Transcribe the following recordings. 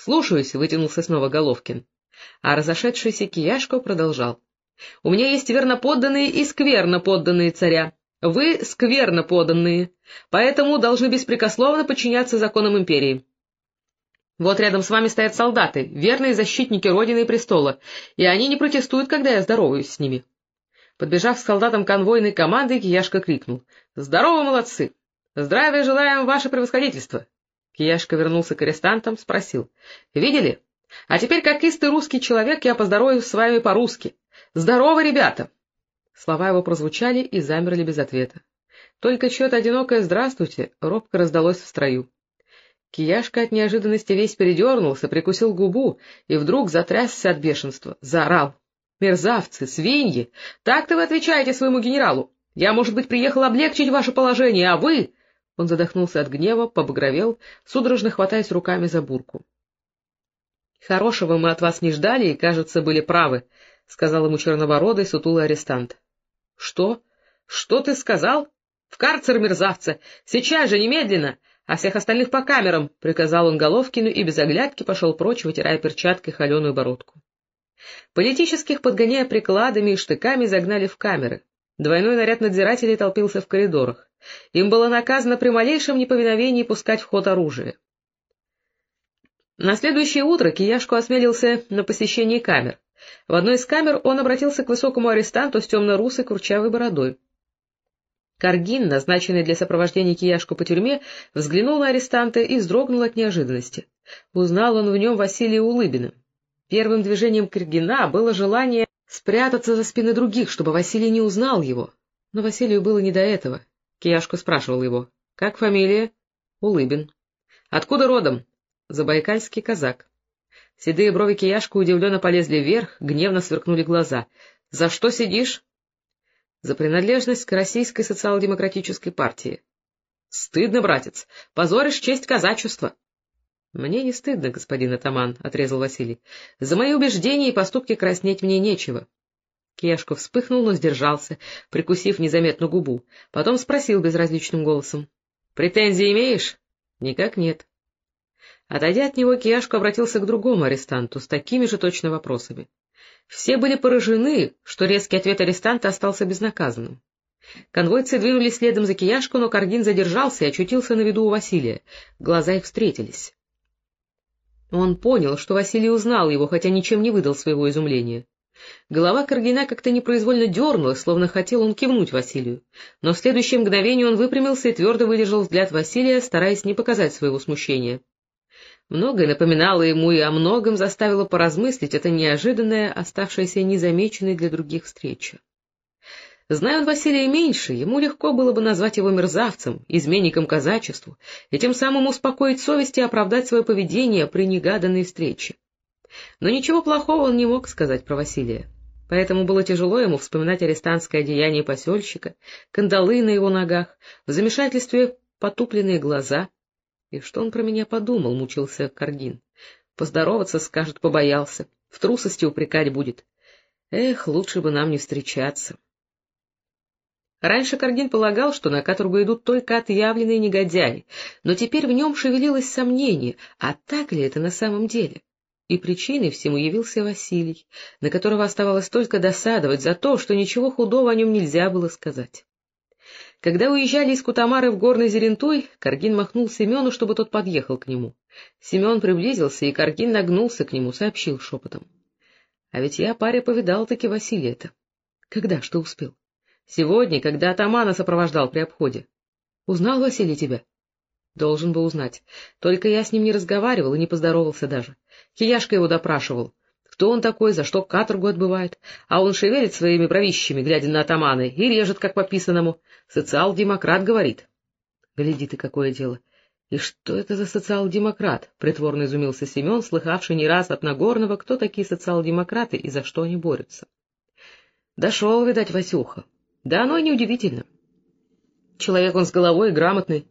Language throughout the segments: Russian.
— Слушаюсь, — вытянулся снова Головкин. А разошедшийся Кияшко продолжал. — У меня есть верноподданные и скверноподданные царя. Вы скверноподданные, поэтому должны беспрекословно подчиняться законам империи. Вот рядом с вами стоят солдаты, верные защитники Родины и престола, и они не протестуют, когда я здороваюсь с ними. Подбежав к солдатам конвойной команды, Кияшка крикнул. — Здорово, молодцы! Здравия желаем, ваше превосходительство! Кияшка вернулся к арестантам, спросил. — Видели? А теперь, как истый русский человек, я поздороваюсь с вами по-русски. Здорово, ребята! Слова его прозвучали и замерли без ответа. Только чье-то одинокое «здравствуйте» робко раздалось в строю. Кияшка от неожиданности весь передернулся, прикусил губу и вдруг затрясся от бешенства, заорал. — Мерзавцы, свиньи! Так-то вы отвечаете своему генералу! Я, может быть, приехал облегчить ваше положение, а вы... Он задохнулся от гнева, побагровел, судорожно хватаясь руками за бурку. — Хорошего мы от вас не ждали и, кажется, были правы, — сказал ему черновородый сутулый арестант. — Что? Что ты сказал? В карцер, мерзавца! Сейчас же, немедленно! А всех остальных по камерам! — приказал он Головкину и без оглядки пошел прочь, вытирая перчаткой холеную бородку. Политических, подгоняя прикладами и штыками, загнали в камеры. Двойной наряд надзирателей толпился в коридорах. Им было наказано при малейшем неповиновении пускать в ход оружие. На следующее утро Кияшку осмелился на посещение камер. В одной из камер он обратился к высокому арестанту с темно-русой курчавой бородой. Каргин, назначенный для сопровождения Кияшку по тюрьме, взглянул на арестанта и вздрогнул от неожиданности. Узнал он в нем Василия Улыбина. Первым движением Каргина было желание спрятаться за спины других, чтобы Василий не узнал его. Но Василию было не до этого. Кияшку спрашивал его. — Как фамилия? — Улыбин. — Откуда родом? — Забайкальский казак. Седые брови Кияшку удивленно полезли вверх, гневно сверкнули глаза. — За что сидишь? — За принадлежность к Российской социал-демократической партии. — Стыдно, братец, позоришь честь казачества. — Мне не стыдно, господин атаман, — отрезал Василий. — За мои убеждения и поступки краснеть мне нечего. Кешко вспыхнул, но сдержался, прикусив незаметно губу. Потом спросил безразличным голосом. — Претензии имеешь? — Никак нет. Отойдя от него, Кияшко обратился к другому арестанту с такими же точно вопросами. Все были поражены, что резкий ответ арестанта остался безнаказанным. Конвойцы двинулись следом за Кияшко, но Каргин задержался и очутился на виду у Василия. Глаза их встретились. Он понял, что Василий узнал его, хотя ничем не выдал своего изумления. Голова Каргина как-то непроизвольно дернулась, словно хотел он кивнуть Василию. Но в следующее мгновение он выпрямился и твердо выдержал взгляд Василия, стараясь не показать своего смущения. Многое напоминало ему и о многом заставило поразмыслить эта неожиданная, оставшаяся незамеченной для других встреча. Зная он Василия меньше, ему легко было бы назвать его мерзавцем, изменником казачеству, и тем самым успокоить совесть и оправдать свое поведение при негаданной встрече. Но ничего плохого он не мог сказать про Василия, поэтому было тяжело ему вспоминать арестантское деяние посельщика, кандалы на его ногах, в замешательстве потупленные глаза. И что он про меня подумал, мучился Каргин. Поздороваться, скажет, побоялся, в трусости упрекать будет. Эх, лучше бы нам не встречаться. Раньше Каргин полагал, что на каторгу идут только отъявленные негодяи, но теперь в нем шевелилось сомнение, а так ли это на самом деле? И причиной всему явился Василий, на которого оставалось только досадовать за то, что ничего худого о нем нельзя было сказать. Когда уезжали из Кутамары в горный Зерентуй, Каргин махнул Семену, чтобы тот подъехал к нему. Семен приблизился, и Каргин нагнулся к нему, сообщил шепотом. — А ведь я паре повидал-таки Василия-то. — Когда, что успел? Сегодня, когда атамана сопровождал при обходе. Узнал Василий тебя? Должен был узнать. Только я с ним не разговаривал и не поздоровался даже. Кияшка его допрашивал. Кто он такой, за что каторгу отбывает? А он шевелит своими бровищами, глядя на атаманы, и режет, как по писанному. Социал-демократ, говорит. Гляди ты, какое дело. И что это за социал-демократ? Притворно изумился Семен, слыхавший не раз от Нагорного, кто такие социал-демократы и за что они борются. Дошел, видать, Васюха. Да оно и неудивительно. Человек он с головой грамотный.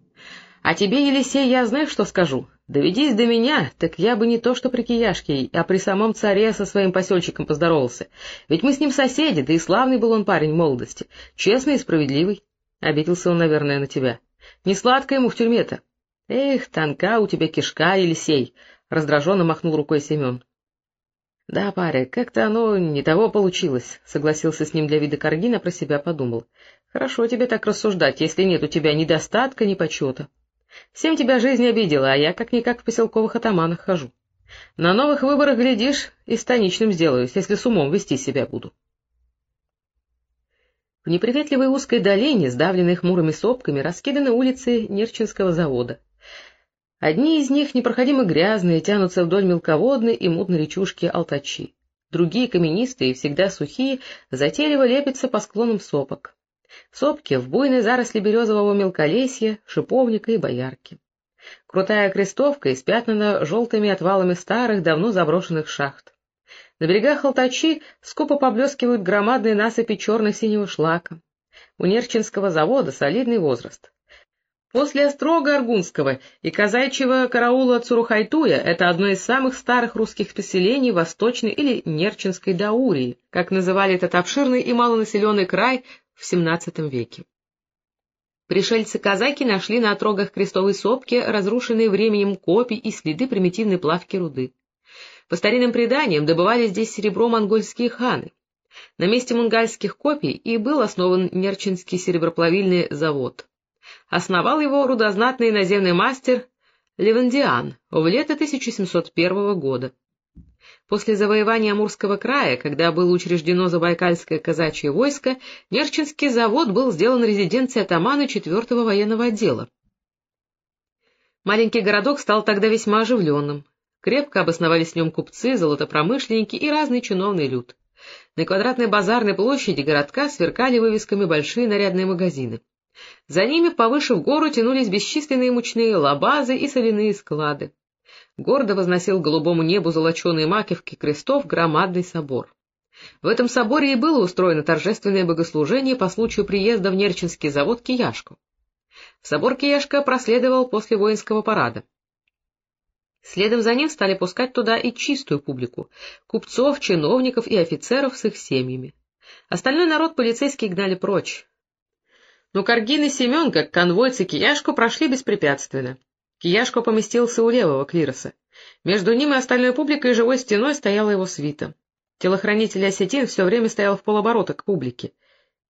А тебе, Елисей, я знаешь, что скажу? Доведись до меня, так я бы не то что при Кияшке, а при самом царе со своим посельчиком поздоровался. Ведь мы с ним соседи, да и славный был он парень молодости, честный и справедливый. Обиделся он, наверное, на тебя. Не сладко ему в тюрьме-то. Эх, тонка у тебя кишка, Елисей, — раздраженно махнул рукой Семен. — Да, паря, как-то оно не того получилось, — согласился с ним для вида Каргина, про себя подумал. — Хорошо тебе так рассуждать, если нет у тебя ни достатка, ни почета. Всем тебя жизнь обидела, а я как-никак в поселковых атаманах хожу. На новых выборах, глядишь, и станичным сделаюсь, если с умом вести себя буду. В неприветливой узкой долине, сдавленной хмурыми сопками, раскиданы улицы Нерчинского завода. Одни из них непроходимо грязные, тянутся вдоль мелководной и мутной речушки Алтачи. Другие, каменистые и всегда сухие, затейливо лепятся по склонам сопок. Сопки в буйной заросли березового мелколесья, шиповника и боярки. Крутая крестовка испятнана желтыми отвалами старых, давно заброшенных шахт. На берегах Алтачи скупо поблескивают громадные насыпи черно-синего шлака. У Нерчинского завода солидный возраст. После Острога Аргунского и казачьего караула Цурухайтуя это одно из самых старых русских поселений Восточной или Нерчинской Даурии, как называли этот обширный и малонаселенный край в XVII веке. Пришельцы-казаки нашли на отрогах крестовой сопки разрушенные временем копий и следы примитивной плавки руды. По старинным преданиям добывали здесь серебро монгольские ханы. На месте мунгальских копий и был основан Нерчинский сереброплавильный завод. Основал его рудознатный наземный мастер Левандиан в лето 1701 года. После завоевания Амурского края, когда было учреждено Забайкальское казачье войско, Нерчинский завод был сделан резиденцией атамана 4-го военного отдела. Маленький городок стал тогда весьма оживленным. Крепко обосновались в нем купцы, золотопромышленники и разный чиновный люд. На квадратной базарной площади городка сверкали вывесками большие нарядные магазины. За ними повыше в гору тянулись бесчисленные мучные лабазы и соляные склады. Гордо возносил голубому небу золоченые макевки крестов громадный собор. В этом соборе и было устроено торжественное богослужение по случаю приезда в Нерчинский завод Кияшку. В собор Кияшка проследовал после воинского парада. Следом за ним стали пускать туда и чистую публику — купцов, чиновников и офицеров с их семьями. Остальной народ полицейские гнали прочь. Но Каргин и Семен, как конвойцы Кияшку, прошли беспрепятственно. Кияшко поместился у левого клироса. Между ним и остальной публикой живой стеной стояла его свита. Телохранитель осетин все время стоял в полоборота к публике.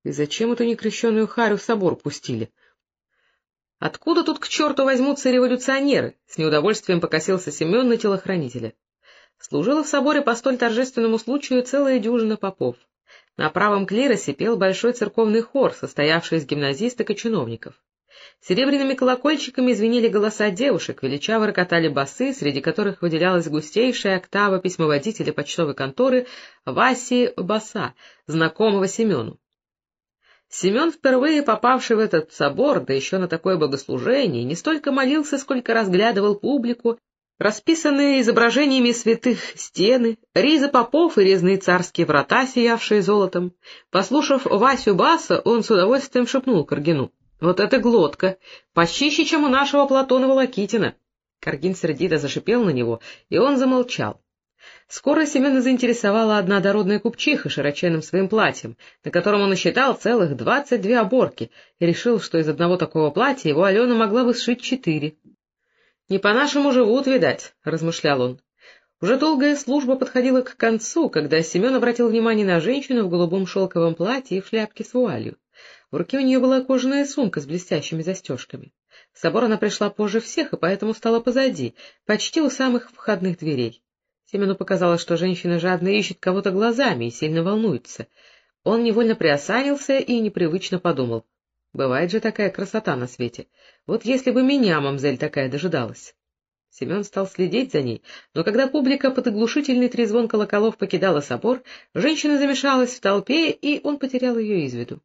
И зачем эту некрещенную харю в собор пустили? Откуда тут к черту возьмутся революционеры? С неудовольствием покосился Семен на телохранителя. Служила в соборе по столь торжественному случаю целая дюжина попов. На правом клиросе пел большой церковный хор, состоявший из гимназисток и чиновников. Серебряными колокольчиками звенели голоса девушек, величаво рокотали басы, среди которых выделялась густейшая октава письмоводителя почтовой конторы Васи Баса, знакомого Семену. Семен, впервые попавший в этот собор, да еще на такое богослужение, не столько молился, сколько разглядывал публику Расписанные изображениями святых стены, ризы попов и резные царские врата, сиявшие золотом. Послушав Васю Баса, он с удовольствием шепнул Каргину. — Вот это глотка! Почище, чем у нашего Платона Волокитина! Каргин сердито зашипел на него, и он замолчал. Скоро Семена заинтересовала одна дородная купчиха широченным своим платьем, на котором он насчитал целых двадцать две оборки, и решил, что из одного такого платья его Алена могла бы сшить четыре. — Не по-нашему живут, видать, — размышлял он. Уже долгая служба подходила к концу, когда Семен обратил внимание на женщину в голубом шелковом платье и в шляпке с вуалью. В руке у нее была кожаная сумка с блестящими застежками. В собор она пришла позже всех, и поэтому стала позади, почти у самых входных дверей. Семену показалось, что женщина жадно ищет кого-то глазами и сильно волнуется. Он невольно приосанился и непривычно подумал. Бывает же такая красота на свете. Вот если бы меня мамзель такая дожидалась. Семен стал следить за ней, но когда публика под оглушительный трезвон колоколов покидала собор, женщина замешалась в толпе, и он потерял ее из виду.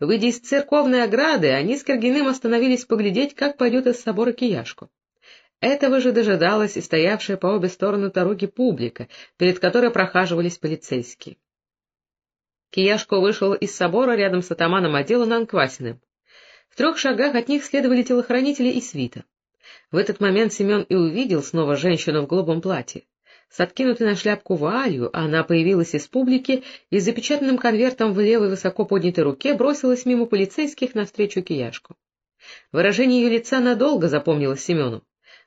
Выйдя из церковной ограды, они с Каргиным остановились поглядеть, как пойдет из собора кияшку. Этого же дожидалась и стоявшая по обе стороны дороги публика, перед которой прохаживались полицейские. Кияшко вышел из собора рядом с атаманом отдела Нанквасиным. В трех шагах от них следовали телохранители и свита. В этот момент Семен и увидел снова женщину в голубом платье. С откинутой на шляпку вуалью она появилась из публики и с запечатанным конвертом в левой высоко поднятой руке бросилась мимо полицейских навстречу кияшку. Выражение ее лица надолго запомнилось Семену.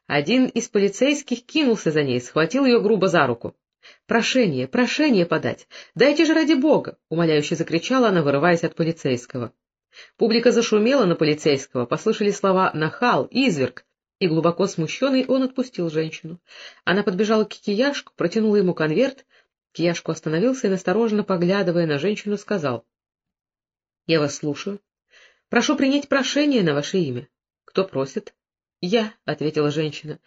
Один из полицейских кинулся за ней, схватил ее грубо за руку. — Прошение, прошение подать! Дайте же ради бога! — умоляюще закричала она, вырываясь от полицейского. Публика зашумела на полицейского, послышали слова «нахал», «изверг», и, глубоко смущенный, он отпустил женщину. Она подбежала к Кияшку, протянула ему конверт. Кияшку остановился и, настороженно поглядывая на женщину, сказал. — Я вас слушаю. Прошу принять прошение на ваше имя. — Кто просит? — Я, — ответила женщина.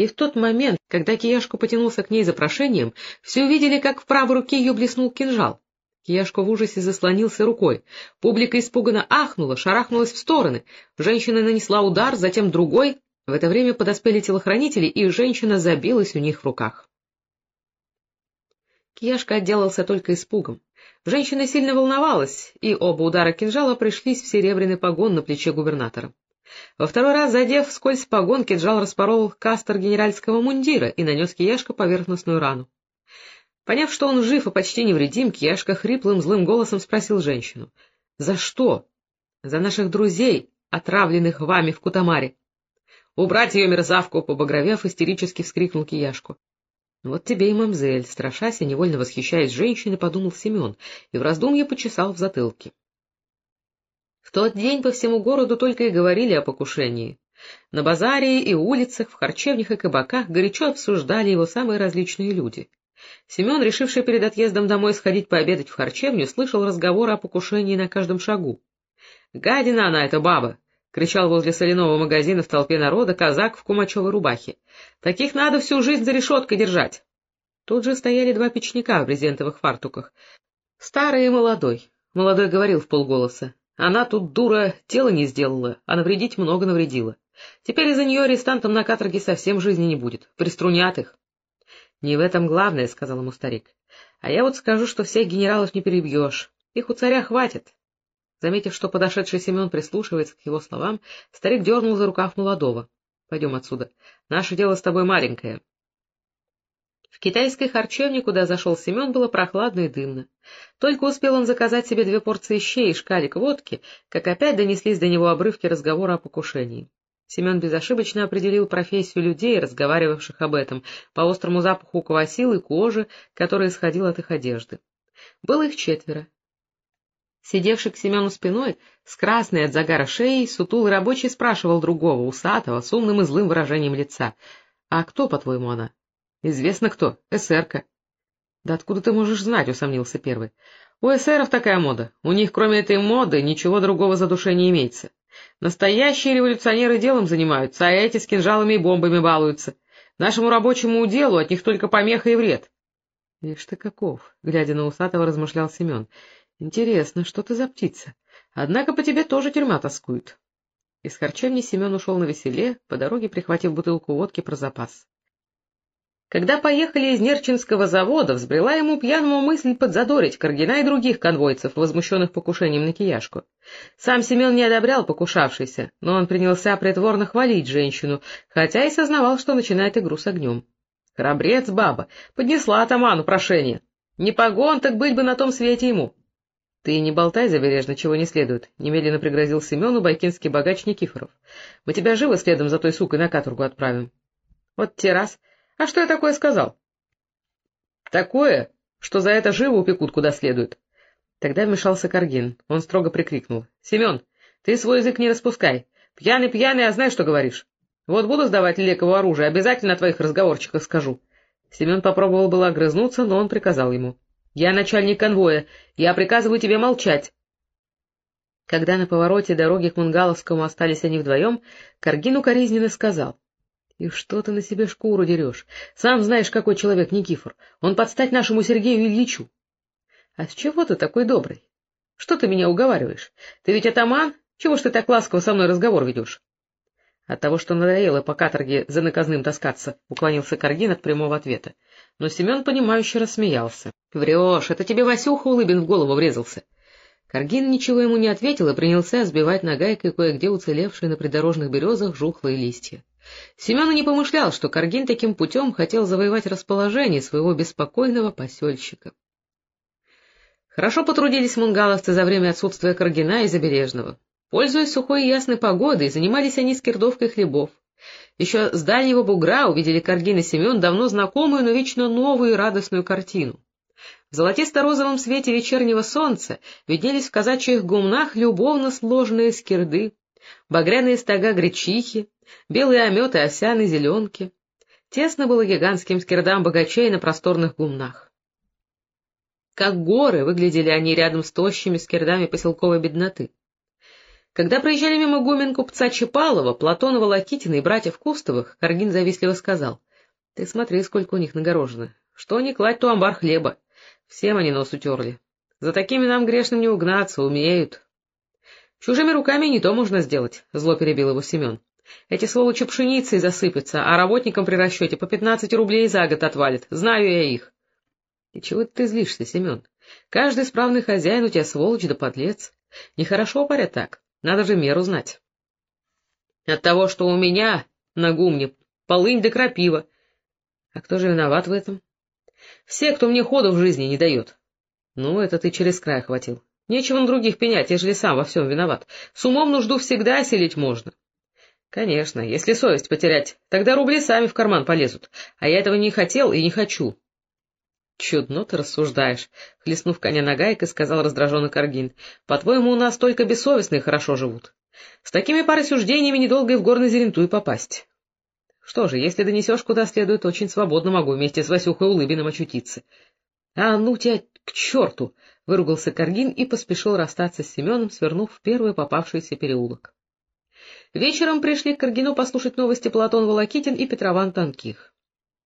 И в тот момент, когда Кияшку потянулся к ней за прошением, все увидели, как в правой руке ее блеснул кинжал. Кияшко в ужасе заслонился рукой. Публика испуганно ахнула, шарахнулась в стороны. Женщина нанесла удар, затем другой. В это время подоспели телохранители, и женщина забилась у них в руках. Кияшка отделался только испугом. Женщина сильно волновалась, и оба удара кинжала пришлись в серебряный погон на плече губернатора. Во второй раз, задев вскользь погон, кинжал распорол кастер генеральского мундира и нанес Кияшка поверхностную рану. Поняв, что он жив и почти невредим, Кияшка хриплым злым голосом спросил женщину. — За что? — За наших друзей, отравленных вами в Кутамаре. — Убрать ее мерзавку! — побагровев, истерически вскрикнул Кияшку. — Вот тебе и мамзель, страшась и невольно восхищаясь женщиной, подумал Семен и в раздумье почесал в затылке. В тот день по всему городу только и говорили о покушении. На базаре и улицах, в харчевнях и кабаках горячо обсуждали его самые различные люди. Семен, решивший перед отъездом домой сходить пообедать в харчевню, слышал разговоры о покушении на каждом шагу. — Гадина она, эта баба! — кричал возле соляного магазина в толпе народа казак в кумачевой рубахе. — Таких надо всю жизнь за решеткой держать! Тут же стояли два печника в брезентовых фартуках. Старый и молодой. Молодой говорил в полголоса. Она тут, дура, тело не сделала, а навредить много навредила. Теперь из-за нее арестантам на каторге совсем жизни не будет. Приструнят их. — Не в этом главное, — сказал ему старик. — А я вот скажу, что всех генералов не перебьешь. Их у царя хватит. Заметив, что подошедший Семен прислушивается к его словам, старик дернул за рукав молодого. — Пойдем отсюда. Наше дело с тобой маленькое. В китайской харчевне, куда зашел Семен, было прохладно и дымно. Только успел он заказать себе две порции щей и шкалик водки, как опять донеслись до него обрывки разговора о покушении. Семен безошибочно определил профессию людей, разговаривавших об этом, по острому запаху квасил и кожи, который исходил от их одежды. Было их четверо. Сидевший к Семену спиной, с красной от загара шеей, сутулый рабочий спрашивал другого, усатого, с умным и злым выражением лица. — А кто, по-твоему, она? — Известно кто. Эсерка. — Да откуда ты можешь знать? — усомнился первый. — У эсеров такая мода. У них, кроме этой моды, ничего другого за душой не имеется. Настоящие революционеры делом занимаются, а эти с кинжалами и бомбами балуются. Нашему рабочему делу от них только помеха и вред. — Ишь ты каков! — глядя на усатого, размышлял Семен. — Интересно, что ты за птица? Однако по тебе тоже тюрьма тоскует. Из харчевни Семен ушел на веселе, по дороге прихватив бутылку водки про запас. Когда поехали из Нерчинского завода, взбрела ему пьяному мысль подзадорить Каргина и других конвойцев, возмущенных покушением на кияшку. Сам Семен не одобрял покушавшийся, но он принялся притворно хвалить женщину, хотя и сознавал, что начинает игру с огнем. Храбрец баба, поднесла атаману прошение. Не погон, так быть бы на том свете ему. — Ты не болтай забережно, чего не следует, — немедленно пригрозил Семену байкинский богач Никифоров. — Мы тебя живо следом за той сукой на каторгу отправим. — Вот те раз... А что я такое сказал? — Такое, что за это живо упекут куда следует. Тогда вмешался Каргин. Он строго прикрикнул. — Семен, ты свой язык не распускай. Пьяный-пьяный, а знаешь, что говоришь? Вот буду сдавать Лекову оружие, обязательно о твоих разговорчиках скажу. Семен попробовал было огрызнуться, но он приказал ему. — Я начальник конвоя, я приказываю тебе молчать. Когда на повороте дороги к Мунгаловскому остались они вдвоем, Каргин укоризненно сказал. И что ты на себе шкуру дерешь? Сам знаешь, какой человек Никифор. Он подстать нашему Сергею Ильичу. А с чего ты такой добрый? Что ты меня уговариваешь? Ты ведь атаман? Чего ж ты так ласково со мной разговор ведешь? От того, что надоело по каторге за наказным таскаться, уклонился Каргин от прямого ответа. Но Семен, понимающе рассмеялся. — Врешь, это тебе Васюха Улыбин в голову врезался. Каргин ничего ему не ответил и принялся сбивать нагайкой кое-где уцелевшие на придорожных березах жухлые листья. Семен не помышлял, что Каргин таким путем хотел завоевать расположение своего беспокойного посельщика. Хорошо потрудились мунгаловцы за время отсутствия Каргина и Забережного. Пользуясь сухой и ясной погодой, занимались они скирдовкой хлебов. Еще с дальнего бугра увидели Каргин и Семен давно знакомую, но вечно новую и радостную картину. В золотисто-розовом свете вечернего солнца виднелись в казачьих гумнах любовно сложенные скирды, багряные стога гречихи, белые ометы овсяной зеленки. Тесно было гигантским скирдам богачей на просторных гумнах. Как горы выглядели они рядом с тощими скирдами поселковой бедноты. Когда проезжали мимо гумен купца Чапалова, Платонова Лакитина и братьев Кустовых, Каргин завистливо сказал, — Ты смотри, сколько у них нагорожено. Что не кладь, то амбар хлеба. Всем они нос утерли. За такими нам грешным не угнаться, умеют. Чужими руками не то можно сделать, — зло перебил его Семен. Эти сволочи пшеницей засыпятся, а работникам при расчете по пятнадцать рублей за год отвалит. Знаю я их. — И чего ты злишься, Семен? Каждый справный хозяин у тебя сволочь да подлец. Нехорошо, паря, так. Надо же меру знать. От того, что у меня на гумне полынь да крапива. А кто же виноват в этом? Все, кто мне ходу в жизни не дает. Ну, это ты через край хватил. Нечего на других пенять, ежели сам во всем виноват. С умом нужду всегда оселить можно. Конечно, если совесть потерять, тогда рубли сами в карман полезут. А я этого не хотел и не хочу. Чудно ты рассуждаешь, — хлестнув коня нагайкой, сказал раздраженный Каргин. — По-твоему, у нас только бессовестные хорошо живут. С такими парой недолго и в горный Зерентуй попасть. Что же, если донесешь куда следует, очень свободно могу вместе с Васюхой Улыбиным очутиться. — А ну тебя к черту! — выругался Каргин и поспешил расстаться с Семеном, свернув в первый попавшийся переулок. Вечером пришли к Каргину послушать новости Платон Волокитин и Петрован Танких.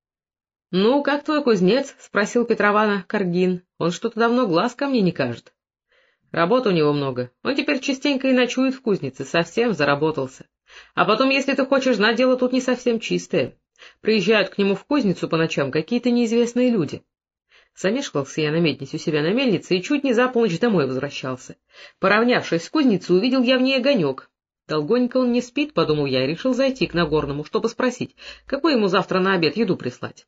— Ну, как твой кузнец? — спросил Петрована Каргин. — Он что-то давно глаз ко мне не кажет. — Работы у него много. Он теперь частенько и ночует в кузнице, совсем заработался. А потом, если ты хочешь знать, дело тут не совсем чистое. Приезжают к нему в кузницу по ночам какие-то неизвестные люди. Замешкался я на меднице у себя на мельнице и чуть не за полночь домой возвращался. Поравнявшись с кузницей, увидел я в ней огонек. Долгонько он не спит, — подумал я, и решил зайти к Нагорному, чтобы спросить, какой ему завтра на обед еду прислать.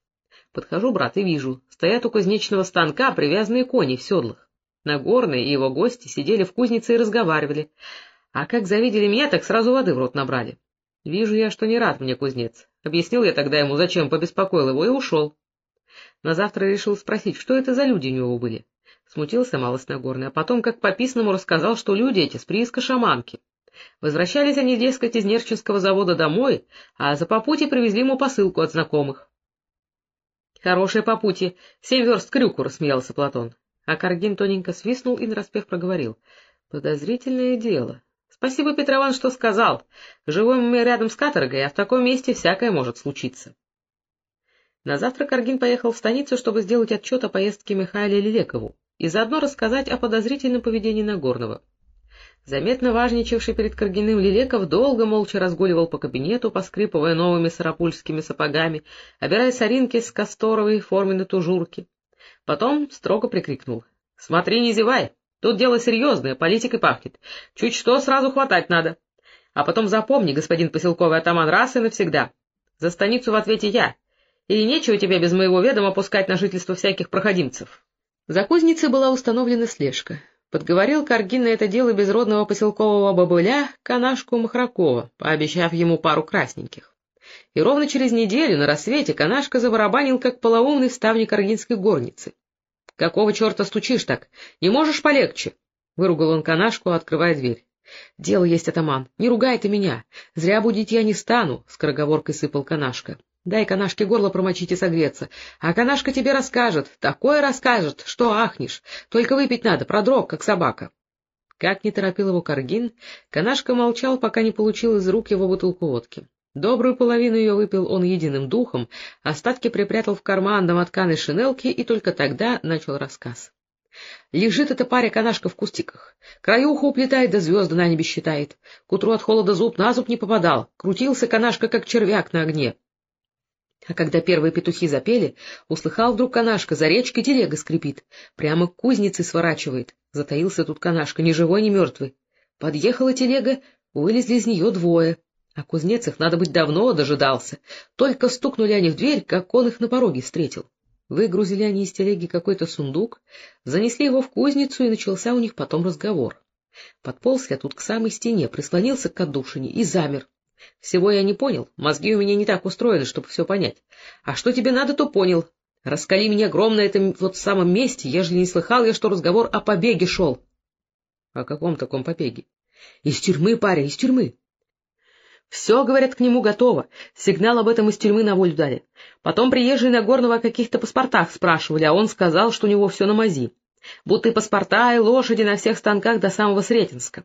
Подхожу, брат, и вижу, стоят у кузнечного станка привязанные кони в седлах. Нагорный и его гости сидели в кузнице и разговаривали, а как завидели меня, так сразу воды в рот набрали. Вижу я, что не рад мне кузнец. Объяснил я тогда ему, зачем побеспокоил его, и ушел. На завтра решил спросить, что это за люди у него были. Смутился малость Нагорный, а потом, как по писанному, рассказал, что люди эти с прииска шаманки. Возвращались они, дескать, из Нерчинского завода домой, а за попутье привезли ему посылку от знакомых. Хорошее попутье. Семь верст крюку, — рассмеялся Платон. А Каргин тоненько свистнул и нараспев проговорил. — Подозрительное дело. Спасибо, Петрован, что сказал. Живем мы рядом с каторгой, а в таком месте всякое может случиться. На завтра Каргин поехал в станицу, чтобы сделать отчет о поездке Михаиле Лилекову и заодно рассказать о подозрительном поведении Нагорного. Заметно важничавший перед Каргиным Лилеков долго молча разгуливал по кабинету, поскрипывая новыми сарапульскими сапогами, обирая соринки с касторовой форменной тужурки. Потом строго прикрикнул. — Смотри, не зевай! Тут дело серьезное, политикой пахнет. Чуть что, сразу хватать надо. А потом запомни, господин поселковый атаман, раз и навсегда. За станицу в ответе я. Или нечего тебе без моего ведома пускать на жительство всяких проходимцев. За кузницей была установлена слежка. Подговорил Каргин на это дело безродного поселкового бабыля Канашку Махракова, пообещав ему пару красненьких. И ровно через неделю на рассвете Канашка забарабанил, как полоумный ставник аргинской горницы. — Какого черта стучишь так? Не можешь полегче? — выругал он Канашку, открывая дверь. — Дело есть, атаман, не ругай ты меня. Зря будить я не стану, — скороговоркой сыпал Канашка. Дай канашке горло промочить и согреться. А канашка тебе расскажет, такое расскажет, что ахнешь. Только выпить надо, продрог, как собака. Как не торопил его Каргин, канашка молчал, пока не получил из рук его бутылку водки. Добрую половину ее выпил он единым духом, остатки припрятал в карман домотканой шинелки и только тогда начал рассказ. Лежит эта паря канашка в кустиках. Краюху уплетает, да звезды на небе считает. К утру от холода зуб на зуб не попадал. Крутился канашка, как червяк на огне. А когда первые петухи запели, услыхал вдруг канашка, за речкой телега скрипит, прямо к кузнице сворачивает. Затаился тут канашка, ни живой, ни мертвый. Подъехала телега, вылезли из нее двое. А кузнец их, надо быть, давно дожидался. Только стукнули они в дверь, как он их на пороге встретил. Выгрузили они из телеги какой-то сундук, занесли его в кузницу, и начался у них потом разговор. Подполз я тут к самой стене, прислонился к отдушине и замер. Всего я не понял, мозги у меня не так устроены, чтобы все понять. А что тебе надо, то понял. Раскали меня гром на этом вот самом месте, ежели не слыхал я, что разговор о побеге шел. — О каком таком побеге? — Из тюрьмы, паря, из тюрьмы. Все, говорят, к нему готово. Сигнал об этом из тюрьмы на волю дали. Потом приезжие Нагорного о каких-то паспортах спрашивали, а он сказал, что у него все на мази. Будто и паспорта, и лошади на всех станках до самого Сретенска.